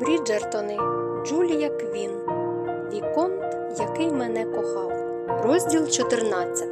Бріджертони Джулія Квін Віконт, який мене кохав. Розділ 14.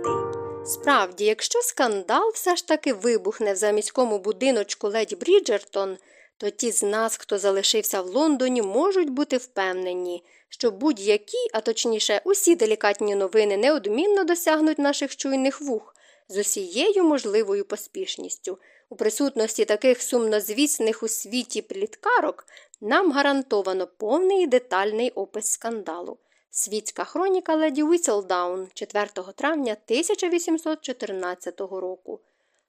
Справді, якщо скандал все ж таки вибухне в заміському будиночку леді Бріджертон, то ті з нас, хто залишився в Лондоні, можуть бути впевнені, що будь-які, а точніше, усі делікатні новини неодмінно досягнуть наших чуйних вух з усією можливою поспішністю. У присутності таких сумнозвісних у світі пліткарок нам гарантовано повний і детальний опис скандалу. Світська хроніка леді Віселдаун 4 травня 1814 року.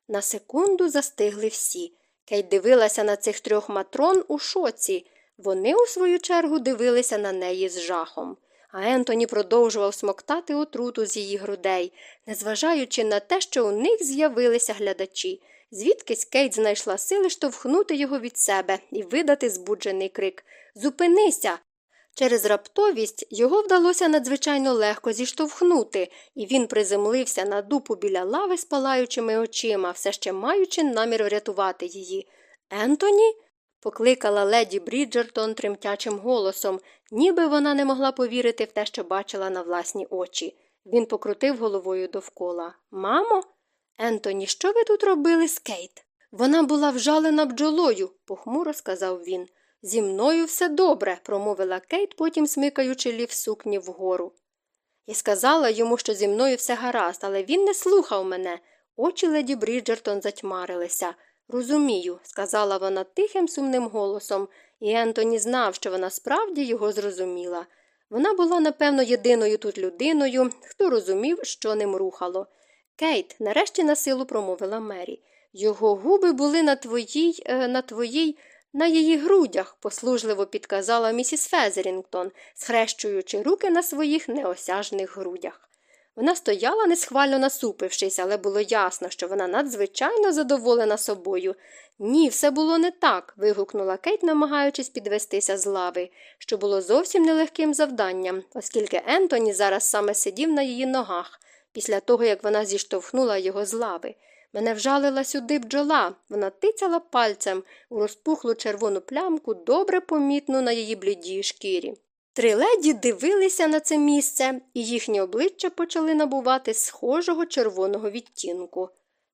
На секунду застигли всі. Кейт дивилася на цих трьох матрон у шоці. Вони, у свою чергу, дивилися на неї з жахом. А Ентоні продовжував смоктати отруту з її грудей, незважаючи на те, що у них з'явилися глядачі. Звідкись Кейт знайшла сили штовхнути його від себе і видати збуджений крик Зупинися! Через раптовість його вдалося надзвичайно легко зіштовхнути, і він приземлився на дупу біля лави з палаючими очима, все ще маючи намір врятувати її. Ентоні? покликала леді Бріджертон тремтячим голосом, ніби вона не могла повірити в те, що бачила на власні очі. Він покрутив головою довкола. Мамо? Ентоні, що ви тут робили з Кейт? Вона була вжалена бджолою, похмуро сказав він. Зі мною все добре, промовила Кейт, потім смикаючи лів сукні вгору. Я сказала йому, що зі мною все гаразд, але він не слухав мене. Очі леді Бріджертон затьмарилися. Розумію, сказала вона тихим сумним голосом, і Ентоні знав, що вона справді його зрозуміла. Вона була, напевно, єдиною тут людиною, хто розумів, що ним рухало. Кейт, нарешті насилу промовила Мері. Його губи були на твоїй, е, на твоїй, на її грудях, послужливо підказала місіс Фезерінгтон, схрещуючи руки на своїх неосяжних грудях. Вона стояла, несхвально насупившись, але було ясно, що вона надзвичайно задоволена собою. Ні, все було не так. вигукнула Кейт, намагаючись підвестися з лави, що було зовсім нелегким завданням, оскільки Ентоні зараз саме сидів на її ногах, після того як вона зіштовхнула його з лави. Мене вжалила сюди бджола. Вона тицяла пальцем у розпухлу червону плямку, добре помітну на її блідій шкірі. Три леді дивилися на це місце, і їхні обличчя почали набувати схожого червоного відтінку.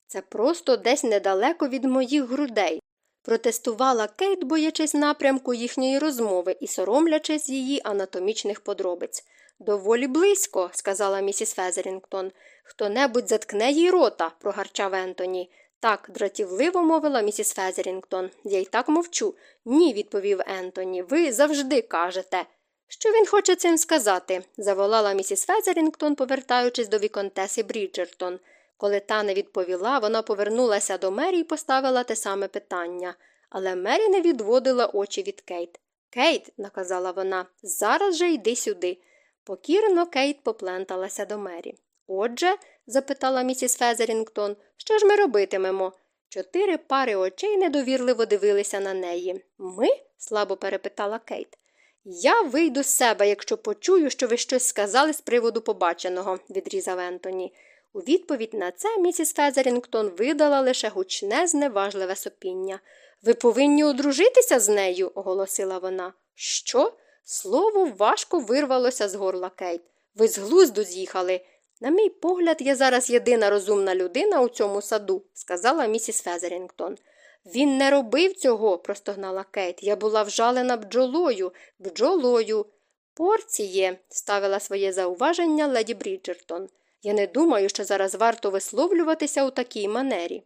Це просто десь недалеко від моїх грудей. Протестувала Кейт, боячись напрямку їхньої розмови і соромлячись її анатомічних подробиць. Доволі близько, сказала місіс Фезерінгтон. Хто-небудь заткне їй рота, прогарчав Ентоні. Так, дратівливо мовила місіс Фезерінгтон. Я й так мовчу. Ні, відповів Ентоні. Ви завжди кажете. Що він хоче цим сказати? заволала місіс Фезерінгтон, повертаючись до віконтеси Бріджертон. Коли та не відповіла, вона повернулася до Мері і поставила те саме питання. Але Мері не відводила очі від Кейт. Кейт, наказала вона, зараз же йди сюди. Покірно Кейт попленталася до Мері. Отже, запитала місіс Фезерінгтон, що ж ми робитимемо? Чотири пари очей недовірливо дивилися на неї. Ми? слабо перепитала Кейт. Я вийду з себе, якщо почую, що ви щось сказали з приводу побаченого, відрізав Ентоні. У відповідь на це місіс Фезерінгтон видала лише гучне, зневажливе сопіння. Ви повинні одружитися з нею, оголосила вона. Що? Слово важко вирвалося з горла Кейт. Ви з глузду з'їхали. На мій погляд, я зараз єдина розумна людина у цьому саду, сказала місіс Фезерінгтон. Він не робив цього, простогнала Кейт. Я була вжалена бджолою, бджолою. Порціє, ставила своє зауваження леді Бріджертон. Я не думаю, що зараз варто висловлюватися у такій манері.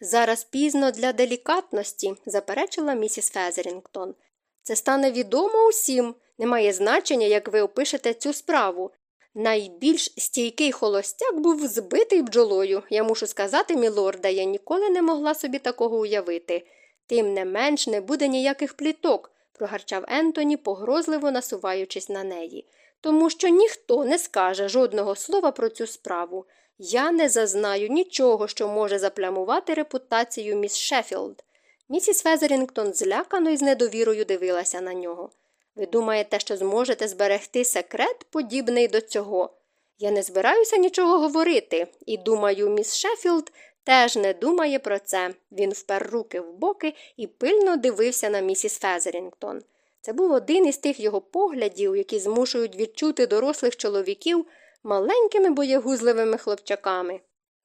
Зараз пізно для делікатності, заперечила місіс Фезерінгтон. Це стане відомо усім. Немає значення, як ви опишете цю справу. Найбільш стійкий холостяк був збитий бджолою. Я мушу сказати, мілорда, я ніколи не могла собі такого уявити. Тим не менш не буде ніяких пліток, прогарчав Ентоні, погрозливо насуваючись на неї. Тому що ніхто не скаже жодного слова про цю справу. Я не зазнаю нічого, що може заплямувати репутацію міс Шеффілд. Місіс Фезерінгтон злякано і з недовірою дивилася на нього. Ви думаєте, що зможете зберегти секрет, подібний до цього? Я не збираюся нічого говорити, і думаю, міс Шеффілд теж не думає про це. Він впер руки в боки і пильно дивився на місіс Фезерінгтон. Це був один із тих його поглядів, які змушують відчути дорослих чоловіків маленькими боєгузливими хлопчаками.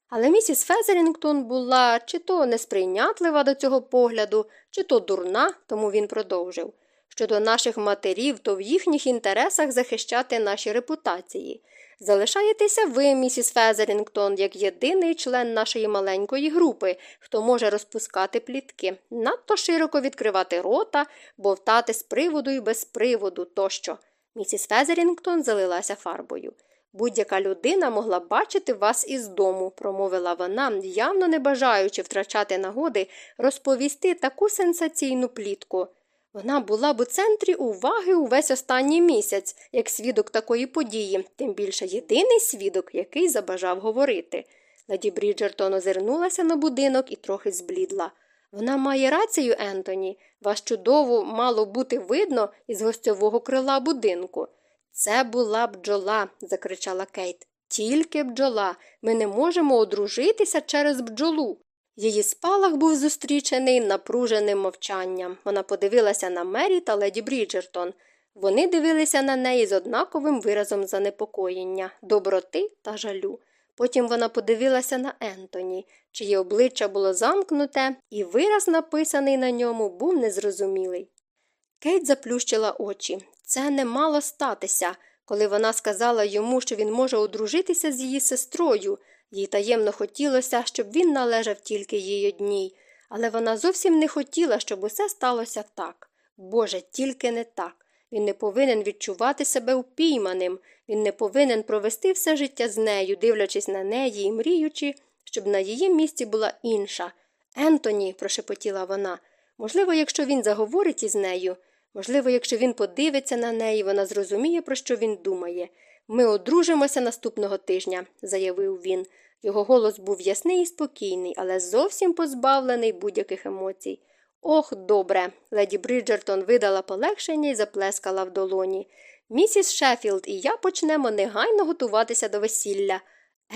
Але місіс Фезерінгтон була чи то несприйнятлива до цього погляду, чи то дурна, тому він продовжив. Щодо наших матерів, то в їхніх інтересах захищати наші репутації. Залишаєтеся ви, місіс Фезерінгтон, як єдиний член нашої маленької групи, хто може розпускати плітки, надто широко відкривати рота, бовтати з приводу і без приводу тощо. Місіс Фезерінгтон залилася фарбою. Будь-яка людина могла бачити вас із дому, промовила вона, явно не бажаючи втрачати нагоди розповісти таку сенсаційну плітку. Вона була б у центрі уваги увесь останній місяць, як свідок такої події, тим більше єдиний свідок, який забажав говорити. Леді Бріджертон озирнулася на будинок і трохи зблідла. Вона має рацію, Ентоні. Вас чудово мало бути видно із гостьового крила будинку. Це була бджола, закричала Кейт. Тільки бджола. Ми не можемо одружитися через бджолу. Її спалах був зустрічений напруженим мовчанням. Вона подивилася на Мері та леді Бріджертон. Вони дивилися на неї з однаковим виразом занепокоєння, доброти та жалю. Потім вона подивилася на Ентоні, чиє обличчя було замкнуте, і вираз, написаний на ньому, був незрозумілий. Кейт заплющила очі. Це не мало статися, коли вона сказала йому, що він може одружитися з її сестрою. Їй таємно хотілося, щоб він належав тільки їй одній, але вона зовсім не хотіла, щоб усе сталося так. Боже, тільки не так. Він не повинен відчувати себе упійманим, він не повинен провести все життя з нею, дивлячись на неї і мріючи, щоб на її місці була інша. Ентоні, прошепотіла вона, можливо, якщо він заговорить із нею, можливо, якщо він подивиться на неї, вона зрозуміє, про що він думає. Ми одружимося наступного тижня, заявив він. Його голос був ясний і спокійний, але зовсім позбавлений будь-яких емоцій. Ох, добре. Леді Бриджертон видала полегшення і заплескала в долоні. Місіс Шеффілд і я почнемо негайно готуватися до весілля.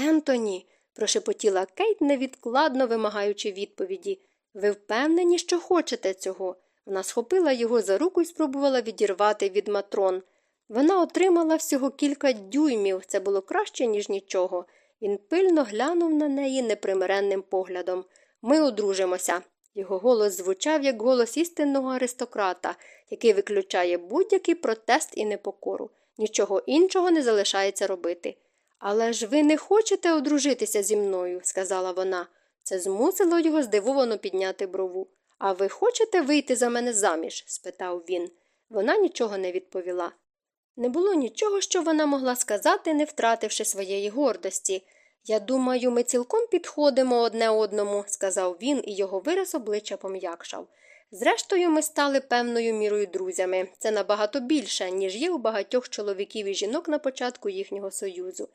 Ентоні, прошепотіла Кейт, невідкладно вимагаючи відповіді. Ви впевнені, що хочете цього? Вона схопила його за руку і спробувала відірвати від матрон. Вона отримала всього кілька дюймів, це було краще, ніж нічого. Він пильно глянув на неї непримиренним поглядом. Ми одружимося. Його голос звучав як голос істинного аристократа, який виключає будь-який протест і непокору. Нічого іншого не залишається робити. Але ж ви не хочете одружитися зі мною, сказала вона. Це змусило його здивовано підняти брову. А ви хочете вийти за мене заміж? спитав він. Вона нічого не відповіла. Не було нічого, що вона могла сказати, не втративши своєї гордості. Я думаю, ми цілком підходимо одне одному, сказав він, і його вираз обличчя пом'якшав. Зрештою, ми стали певною мірою друзями. Це набагато більше, ніж є у багатьох чоловіків і жінок на початку їхнього союзу.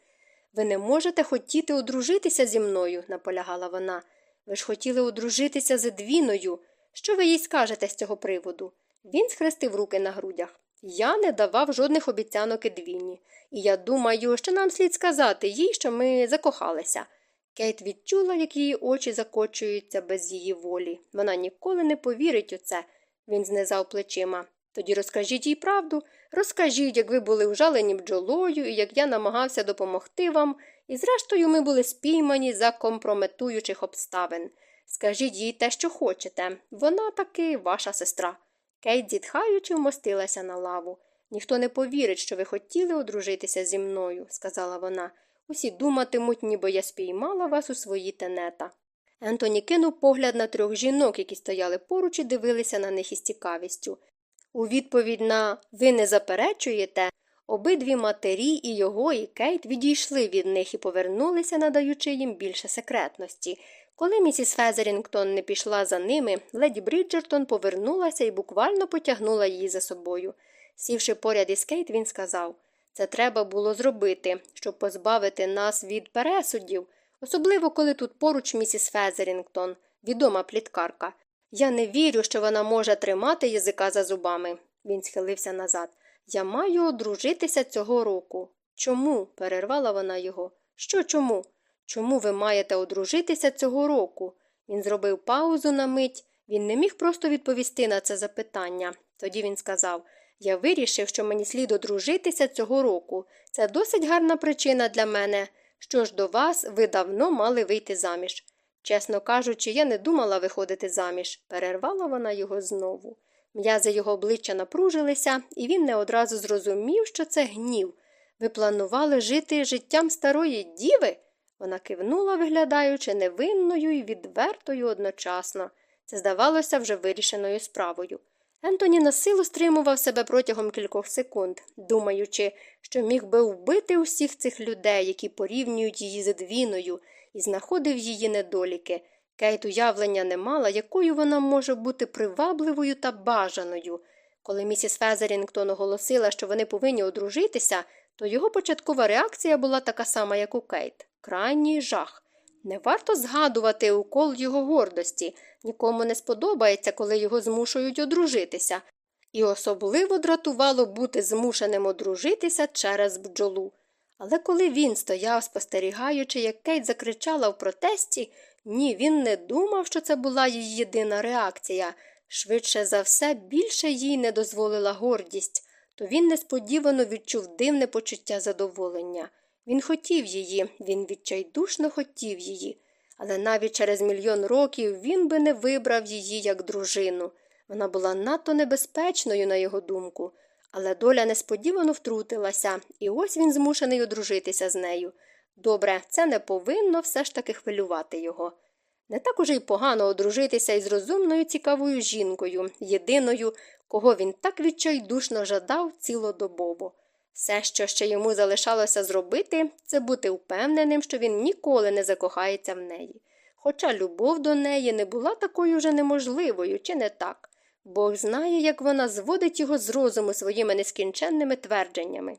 Ви не можете хотіти одружитися зі мною, наполягала вона. Ви ж хотіли одружитися з Едвіною. Що ви їй скажете з цього приводу? Він схрестив руки на грудях. Я не давав жодних обіцянок Едвіні, і я думаю, що нам слід сказати їй, що ми закохалися. Кейт відчула, як її очі закочуються без її волі. Вона ніколи не повірить у це. Він знизав плечима. Тоді розкажіть їй правду, розкажіть, як ви були вжалені бджолою і як я намагався допомогти вам, і зрештою ми були спіймані за компрометуючих обставин. Скажіть їй те, що хочете. Вона таки ваша сестра. Кейт, зітхаючи, вмостилася на лаву. Ніхто не повірить, що ви хотіли одружитися зі мною, сказала вона. Усі думатимуть, ніби я спіймала вас у свої тенета. Ентоні кинув погляд на трьох жінок, які стояли поруч і дивилися на них із цікавістю. У відповідь на ви не заперечуєте, обидві матері і його, і Кейт відійшли від них і повернулися, надаючи їм більше секретності. Коли місіс Фезерінгтон не пішла за ними, леді Бріджертон повернулася і буквально потягнула її за собою. Сівши поряд із Кейт, він сказав це треба було зробити, щоб позбавити нас від пересудів, особливо коли тут поруч місіс Фезерінгтон, відома пліткарка. Я не вірю, що вона може тримати язика за зубами. Він схилився назад. Я маю одружитися цього року. Чому? перервала вона його. Що чому? Чому ви маєте одружитися цього року? Він зробив паузу на мить. Він не міг просто відповісти на це запитання. Тоді він сказав Я вирішив, що мені слід одружитися цього року. Це досить гарна причина для мене. Що ж до вас, ви давно мали вийти заміж. Чесно кажучи, я не думала виходити заміж, перервала вона його знову. М'язи його обличчя напружилися, і він не одразу зрозумів, що це гнів. Ви планували жити життям старої діви? Вона кивнула, виглядаючи невинною і відвертою одночасно. Це здавалося вже вирішеною справою. Ентоні насилу стримував себе протягом кількох секунд, думаючи, що міг би вбити усіх цих людей, які порівнюють її з Едвіною, і знаходив її недоліки. Кейт уявлення не мала, якою вона може бути привабливою та бажаною. Коли місіс Фезерінгтон оголосила, що вони повинні одружитися, то його початкова реакція була така сама, як у Кейт крайній жах. Не варто згадувати укол його гордості, нікому не сподобається, коли його змушують одружитися, і особливо дратувало бути змушеним одружитися через бджолу. Але коли він стояв, спостерігаючи, як Кейт закричала в протесті, ні, він не думав, що це була її єдина реакція. Швидше за все, більше їй не дозволила гордість, то він несподівано відчув дивне почуття задоволення. Він хотів її, він відчайдушно хотів її, але навіть через мільйон років він би не вибрав її як дружину. Вона була надто небезпечною, на його думку, але доля несподівано втрутилася, і ось він змушений одружитися з нею. Добре, це не повинно все ж таки хвилювати його. Не так уже й погано одружитися із розумною цікавою жінкою, єдиною, кого він так відчайдушно жадав цілодобово. Все, що ще йому залишалося зробити, це бути впевненим, що він ніколи не закохається в неї. Хоча любов до неї не була такою вже неможливою, чи не так. Бог знає, як вона зводить його з розуму своїми нескінченними твердженнями.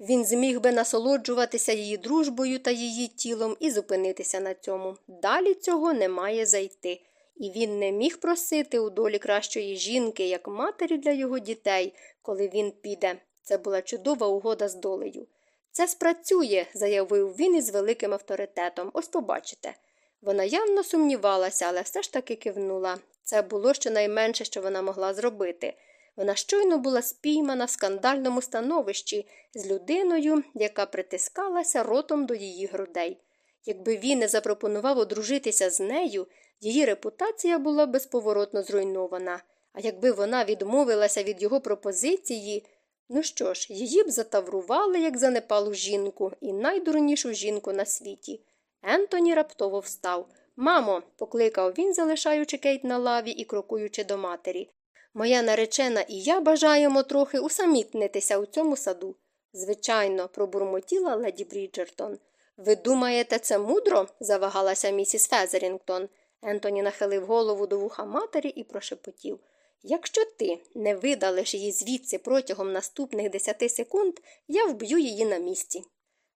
Він зміг би насолоджуватися її дружбою та її тілом і зупинитися на цьому. Далі цього не має зайти. І він не міг просити у долі кращої жінки, як матері для його дітей, коли він піде. Це була чудова угода з долею. Це спрацює, заявив він із великим авторитетом. Ось побачите. Вона явно сумнівалася, але все ж таки кивнула. Це було щонайменше, що вона могла зробити. Вона щойно була спіймана в скандальному становищі з людиною, яка притискалася ротом до її грудей. Якби він не запропонував одружитися з нею, її репутація була безповоротно зруйнована, а якби вона відмовилася від його пропозиції, ну що ж, її б затаврували, як занепалу жінку, і найдурнішу жінку на світі. Ентоні раптово встав. Мамо, покликав він, залишаючи Кейт на лаві і крокуючи до матері. Моя наречена і я бажаємо трохи усамітнитися у цьому саду. Звичайно, пробурмотіла леді Бріджертон. Ви думаєте, це мудро? завагалася місіс Фезерінгтон. Ентоні нахилив голову до вуха матері і прошепотів. Якщо ти не видалиш її звідси протягом наступних десяти секунд, я вб'ю її на місці.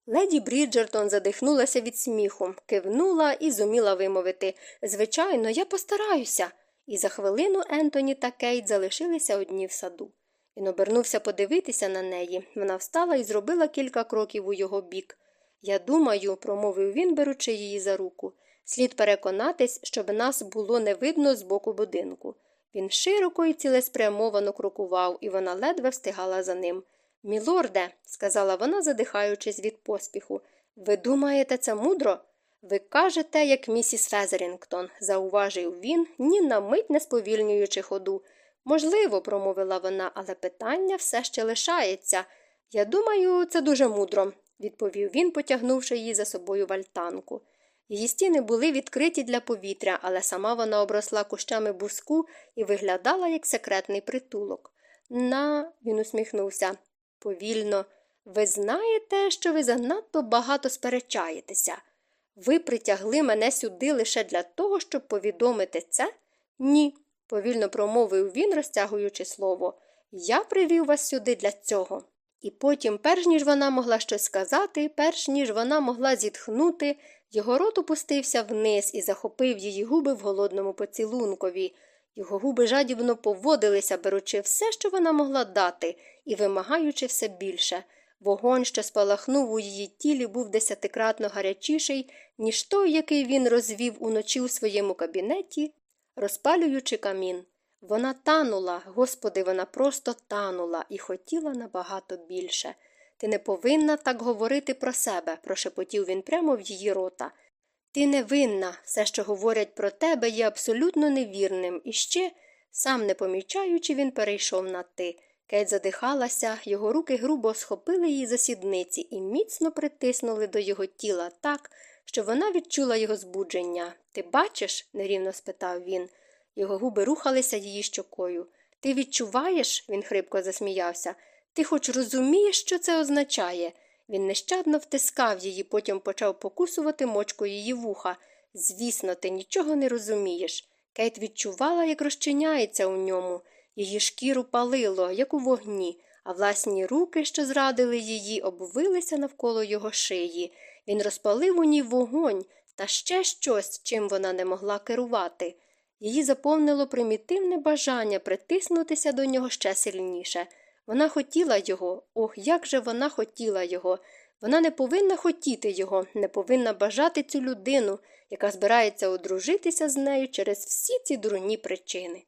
Леді Бріджертон задихнулася від сміху, кивнула і зуміла вимовити Звичайно, я постараюся. І за хвилину Ентоні та Кейт залишилися одні в саду. Він обернувся подивитися на неї. Вона встала і зробила кілька кроків у його бік. Я думаю, промовив він, беручи її за руку. Слід переконатись, щоб нас було не видно з боку будинку. Він широко і цілеспрямовано крокував, і вона ледве встигала за ним. Мілорде, сказала вона, задихаючись від поспіху, ви думаєте, це мудро? Ви кажете, як місіс Фезерінгтон, зауважив він, ні на мить не сповільнюючи ходу. Можливо, промовила вона, але питання все ще лишається. Я думаю, це дуже мудро, відповів він, потягнувши її за собою в альтанку. Її стіни були відкриті для повітря, але сама вона обросла кущами буску і виглядала як секретний притулок. На, він усміхнувся. Повільно, ви знаєте, що ви занадто багато сперечаєтеся. Ви притягли мене сюди лише для того, щоб повідомити це? Ні, повільно промовив він, розтягуючи слово. Я привів вас сюди для цього. І потім, перш ніж вона могла щось сказати, перш ніж вона могла зітхнути, його рот опустився вниз і захопив її губи в голодному поцілункові. Його губи жадібно поводилися, беручи все, що вона могла дати, і вимагаючи все більше. Вогонь, що спалахнув у її тілі, був десятикратно гарячіший, ніж той, який він розвів уночі у своєму кабінеті, розпалюючи камін. Вона танула, господи, вона просто танула і хотіла набагато більше. Ти не повинна так говорити про себе, прошепотів він прямо в її рота. Ти не винна, все, що говорять про тебе, є абсолютно невірним, і ще, сам не помічаючи, він перейшов на ти. Кейт задихалася, його руки грубо схопили її за сідниці і міцно притиснули до його тіла так, що вона відчула його збудження. Ти бачиш? нерівно спитав він. Його губи рухалися її щокою. Ти відчуваєш? він хрипко засміявся. Ти хоч розумієш, що це означає? Він нещадно втискав її, потім почав покусувати мочку її вуха. Звісно, ти нічого не розумієш. Кейт відчувала, як розчиняється у ньому. Її шкіру палило, як у вогні, а власні руки, що зрадили її, обвилися навколо його шиї. Він розпалив у ній вогонь та ще щось, чим вона не могла керувати. Її заповнило примітивне бажання притиснутися до нього ще сильніше. Вона хотіла його, ох, як же вона хотіла його. Вона не повинна хотіти його, не повинна бажати цю людину, яка збирається одружитися з нею через всі ці дурні причини.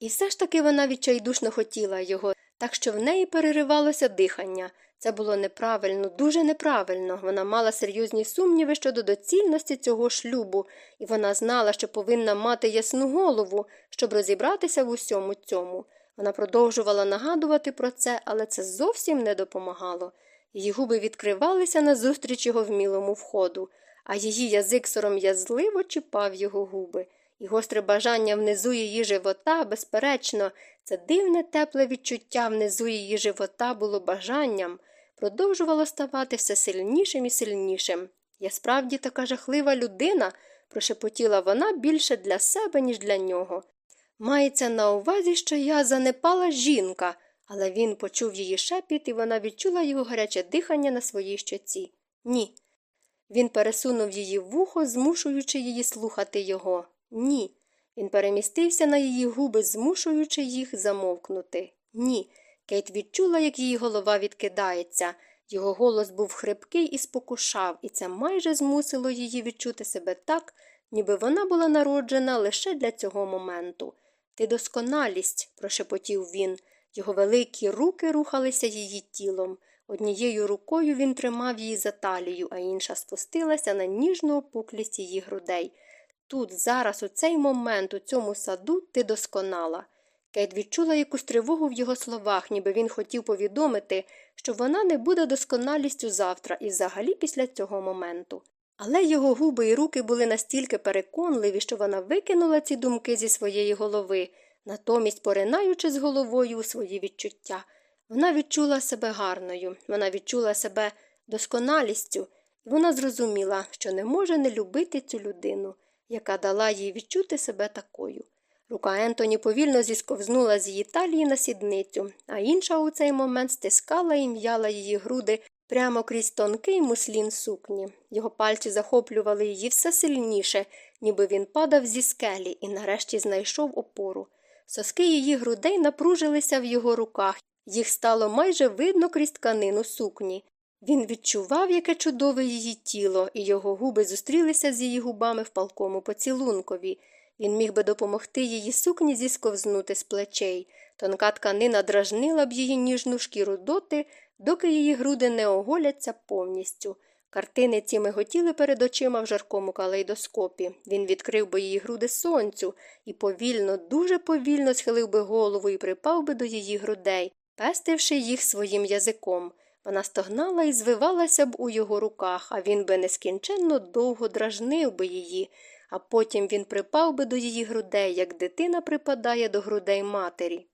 І все ж таки вона відчайдушно хотіла його, так що в неї переривалося дихання. Це було неправильно, дуже неправильно. Вона мала серйозні сумніви щодо доцільності цього шлюбу, і вона знала, що повинна мати ясну голову, щоб розібратися в усьому цьому. Вона продовжувала нагадувати про це, але це зовсім не допомагало. Її губи відкривалися назустріч його вмілому входу, а її язик сором'язливо чіпав його губи, і гостре бажання внизу її живота, безперечно, це дивне тепле відчуття внизу її живота було бажанням, продовжувало ставати все сильнішим і сильнішим. Я справді така жахлива людина, прошепотіла вона більше для себе, ніж для нього. Мається на увазі, що я занепала жінка, але він почув її шепіт, і вона відчула його гаряче дихання на своїй щоці. Ні. Він пересунув її вухо, змушуючи її слухати його. Ні. Він перемістився на її губи, змушуючи їх замовкнути. Ні. Кейт відчула, як її голова відкидається. Його голос був хрипкий і спокушав, і це майже змусило її відчути себе так, ніби вона була народжена лише для цього моменту. Ти досконалість, прошепотів він. Його великі руки рухалися її тілом. Однією рукою він тримав її за талію, а інша спустилася на ніжну опуклість її грудей. Тут, зараз, у цей момент, у цьому саду, ти досконала. Кейт відчула якусь тривогу в його словах, ніби він хотів повідомити, що вона не буде досконалістю завтра і взагалі після цього моменту. Але його губи і руки були настільки переконливі, що вона викинула ці думки зі своєї голови, натомість поринаючи з головою у свої відчуття. Вона відчула себе гарною, вона відчула себе досконалістю, і вона зрозуміла, що не може не любити цю людину, яка дала їй відчути себе такою. Рука Ентоні повільно зісковзнула з її талії на сідницю, а інша у цей момент стискала і м'яла її груди прямо крізь тонкий муслін сукні. Його пальці захоплювали її все сильніше, ніби він падав зі скелі і нарешті знайшов опору. Соски її грудей напружилися в його руках, їх стало майже видно крізь тканину сукні. Він відчував, яке чудове її тіло, і його губи зустрілися з її губами в палкому поцілункові. Він міг би допомогти її сукні зісковзнути з плечей. Тонка тканина дражнила б її ніжну шкіру доти, доки її груди не оголяться повністю. Картини ці миготіли перед очима в жаркому калейдоскопі. Він відкрив би її груди сонцю і повільно, дуже повільно схилив би голову і припав би до її грудей, пестивши їх своїм язиком. Вона стогнала і звивалася б у його руках, а він би нескінченно довго дражнив би її, а потім він припав би до її грудей, як дитина припадає до грудей матері.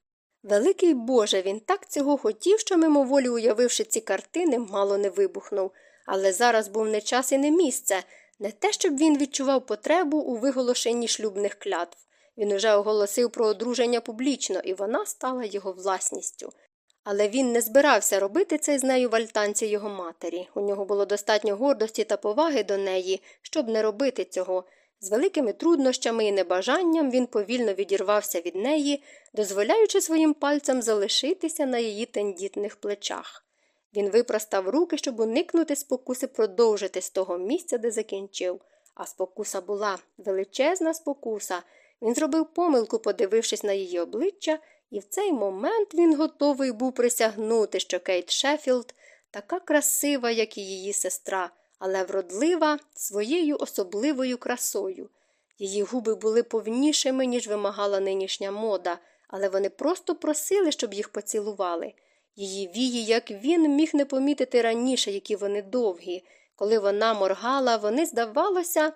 Великий Боже, він так цього хотів, що мимоволі уявивши ці картини, мало не вибухнув, але зараз був не час і не місце, не те, щоб він відчував потребу у виголошенні шлюбних клятв. Він уже оголосив про одруження публічно, і вона стала його власністю. Але він не збирався робити це з нею в альтанці його матері. У нього було достатньо гордості та поваги до неї, щоб не робити цього. З великими труднощами і небажанням він повільно відірвався від неї, дозволяючи своїм пальцям залишитися на її тендітних плечах. Він випростав руки, щоб уникнути спокуси продовжити з того місця, де закінчив. А спокуса була величезна спокуса. Він зробив помилку, подивившись на її обличчя, і в цей момент він готовий був присягнути, що Кейт Шеффілд така красива, як і її сестра, але вродлива своєю особливою красою. Її губи були повнішими, ніж вимагала нинішня мода, але вони просто просили, щоб їх поцілували. Її вії, як він міг не помітити раніше, які вони довгі. Коли вона моргала, вони, здавалося,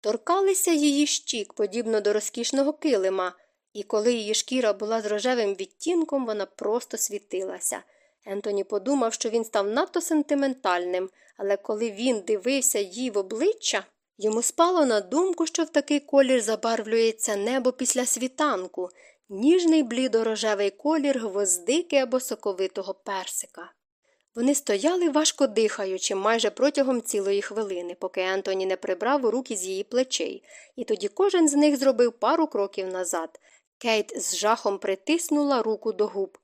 торкалися її щік, подібно до розкішного килима, і коли її шкіра була з рожевим відтінком, вона просто світилася. Ентоні подумав, що він став надто сентиментальним, але коли він дивився їй в обличчя, йому спало на думку, що в такий колір забарвлюється небо після світанку, ніжний блідорожевий колір гвоздики або соковитого персика. Вони стояли важко дихаючи майже протягом цілої хвилини, поки Ентоні не прибрав руки з її плечей, і тоді кожен з них зробив пару кроків назад. Кейт з жахом притиснула руку до губ.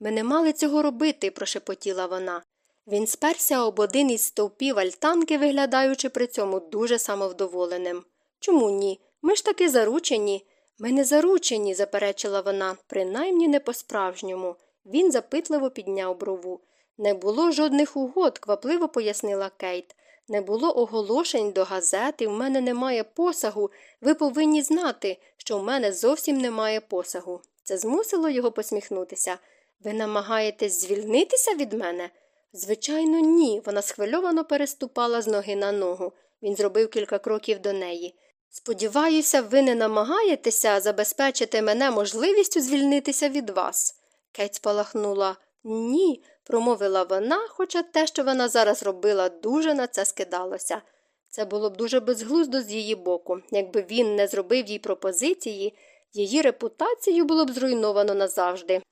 Ми не мали цього робити, прошепотіла вона. Він сперся об один із стовпів альтанки, виглядаючи при цьому дуже самовдоволеним. Чому ні? Ми ж таки заручені. Ми не заручені, заперечила вона, принаймні не по справжньому. Він запитливо підняв брову. Не було жодних угод, квапливо пояснила Кейт. Не було оголошень до газети, в мене немає посагу. Ви повинні знати, що в мене зовсім немає посагу. Це змусило його посміхнутися. Ви намагаєтесь звільнитися від мене? Звичайно, ні. Вона схвильовано переступала з ноги на ногу. Він зробив кілька кроків до неї. Сподіваюся, ви не намагаєтеся забезпечити мене можливістю звільнитися від вас. Кейт спалахнула. Ні, промовила вона, хоча те, що вона зараз робила, дуже на це скидалося. Це було б дуже безглуздо з її боку. Якби він не зробив їй пропозиції, її репутацію було б зруйновано назавжди.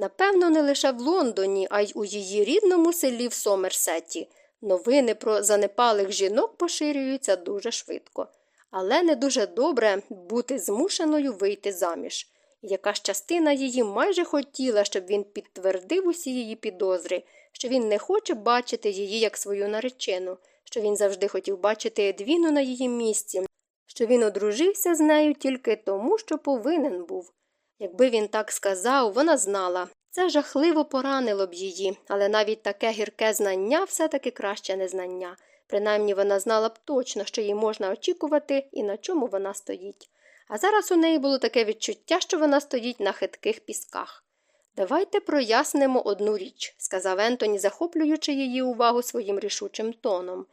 Напевно, не лише в Лондоні, а й у її рідному селі в Сомерсеті. Новини про занепалих жінок поширюються дуже швидко, але не дуже добре бути змушеною вийти заміж. Якась частина її майже хотіла, щоб він підтвердив усі її підозри, що він не хоче бачити її як свою наречену, що він завжди хотів бачити Едвіну на її місці, що він одружився з нею тільки тому, що повинен був. Якби він так сказав, вона знала. Це жахливо поранило б її, але навіть таке гірке знання все таки краще незнання. Принаймні вона знала б точно, що їй можна очікувати і на чому вона стоїть. А зараз у неї було таке відчуття, що вона стоїть на хитких пісках. Давайте прояснимо одну річ, сказав Ентоні, захоплюючи її увагу своїм рішучим тоном.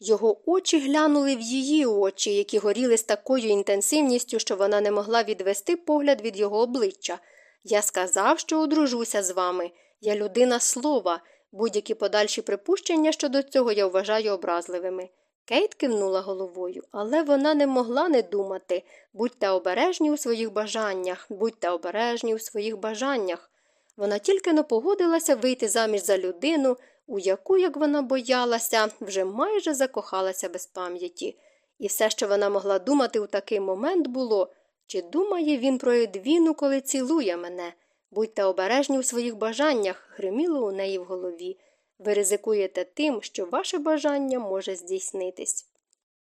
Його очі глянули в її очі, які горіли з такою інтенсивністю, що вона не могла відвести погляд від його обличчя. Я сказав, що одружуся з вами. Я людина слова. Будь-які подальші припущення щодо цього я вважаю образливими. Кейт кивнула головою, але вона не могла не думати будьте обережні у своїх бажаннях, будьте обережні у своїх бажаннях. Вона тільки не погодилася вийти заміж за людину, у яку, як вона боялася, вже майже закохалася без пам'яті. І все, що вона могла думати у такий момент, було чи думає він про Едвіну, коли цілує мене? Будьте обережні у своїх бажаннях, гриміло у неї в голові. Ви ризикуєте тим, що ваше бажання може здійснитись.